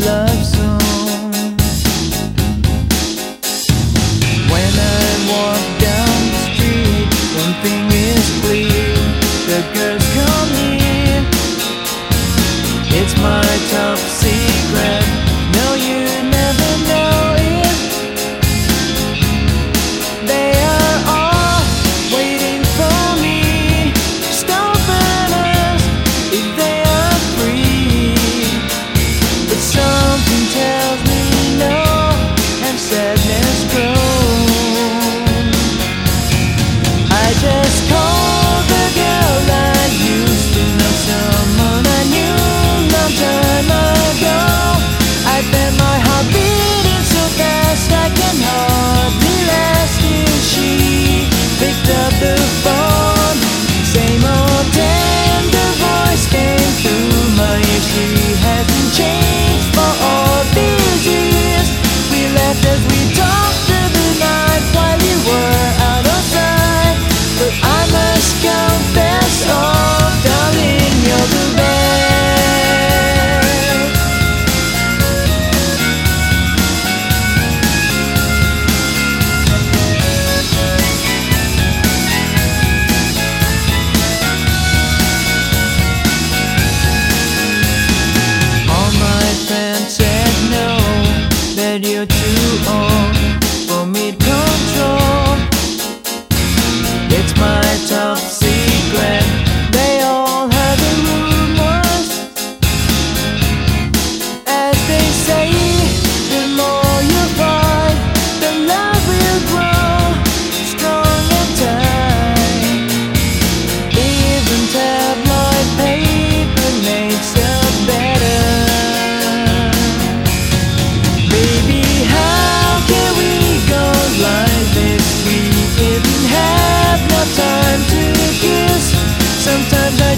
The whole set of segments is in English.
Loves. You're too old. Oh.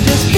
just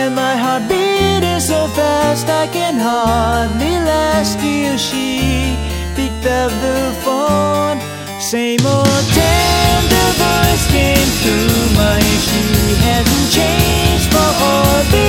And my heart beating so fast I can hardly last you. She picked up the phone. Same old tender voice came through my She hasn't changed for all the